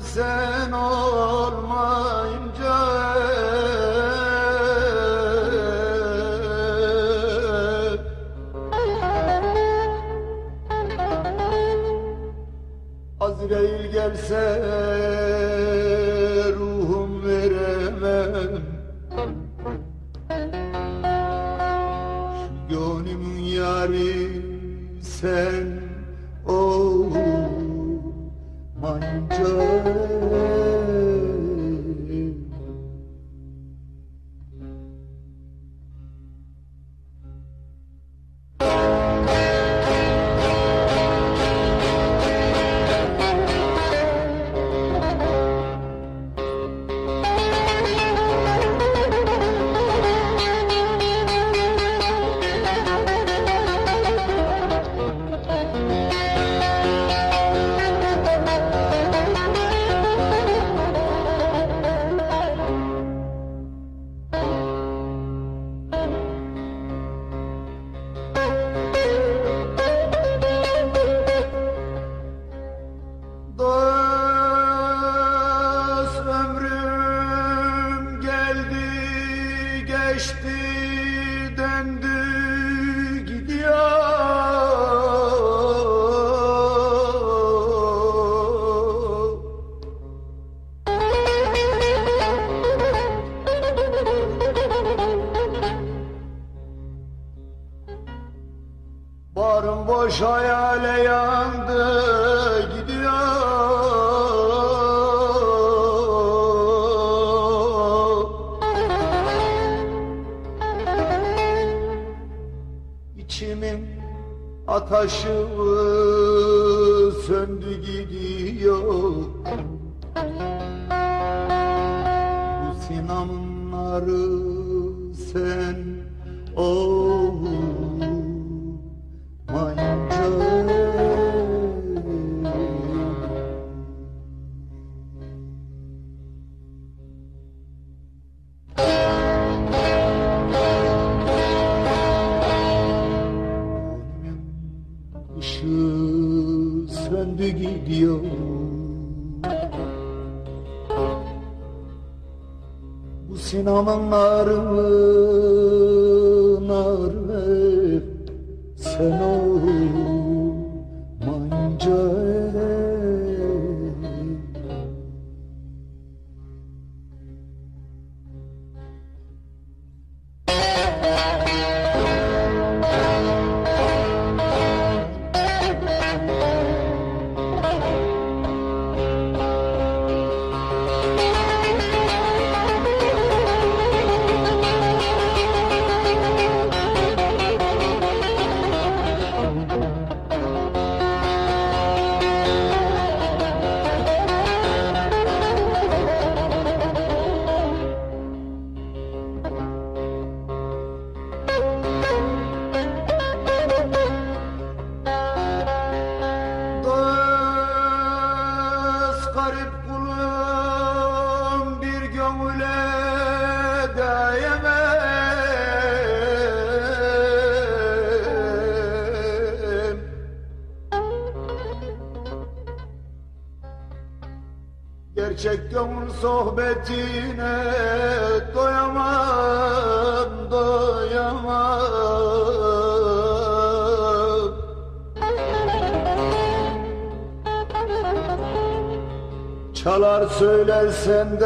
sen olmayınca. Azrail gelse ruhum veremem. Şu gönlümün yari sen olmayınca hayale yandı gidiyor. İçimin ataşı söndü gidiyor. Bu sinanları sen olmayınca gidiyor Bu sinemanın narı narı sen olmayınca garip kulum bir gönüle dayemem Gerçek gönül sohbetine doyamam, doyamam Çalar söyler senden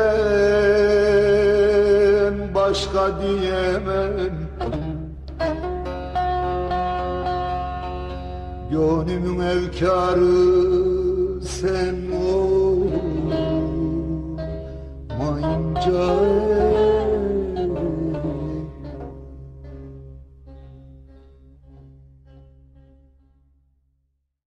başka diyemem. Gönlümün evkarı sen olmayınca